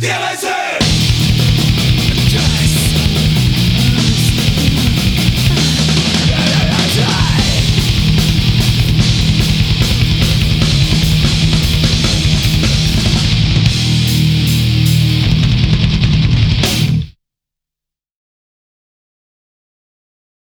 Eleições!